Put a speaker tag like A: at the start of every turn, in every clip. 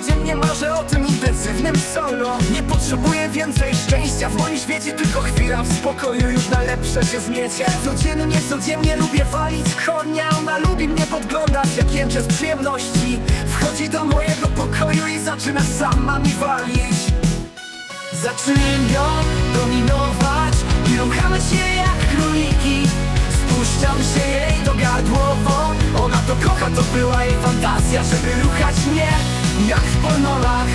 A: Codziennie marzę o tym intensywnym solo. Nie potrzebuję więcej szczęścia W moim świecie tylko chwila w spokoju Już na lepsze się zmiecie. Codziennie, codziennie lubię walić konia Ona lubi mnie podglądać jak jęczę z przyjemności. Wchodzi do mojego pokoju i zaczyna sama mi walić. Zaczynam dominować i ruchamy się jak króliki. Spuszczam się jej do gardłowo. Ona to kocha, to była jej fantazja Żeby ruchać mnie jak w pornolach.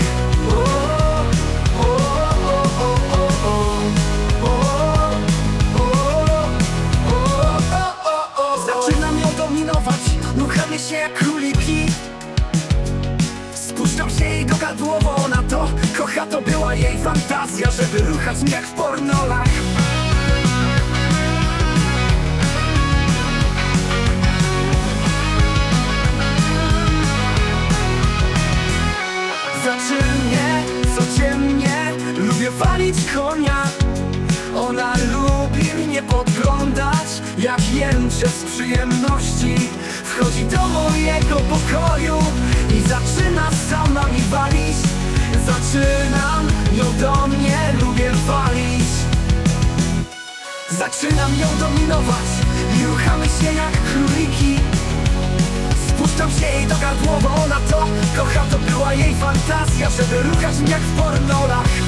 A: Zaczynam ją dominować Ruchamy się jak króliki Spuszczam się jej do gardłowo Ona to kocha, to była jej fantazja Żeby ruchać mnie jak w pornolach Konia. Ona lubi mnie podglądać Jak jęczę z przyjemności. Wchodzi do mojego pokoju I zaczyna sama mi walić. Zaczynam ją do mnie lubię walić. Zaczynam ją dominować I ruchamy się jak króliki. Spuszczam się jej do gardłowo Ona to kocha, to była jej fantazja Żeby ruchać mnie jak w pornolach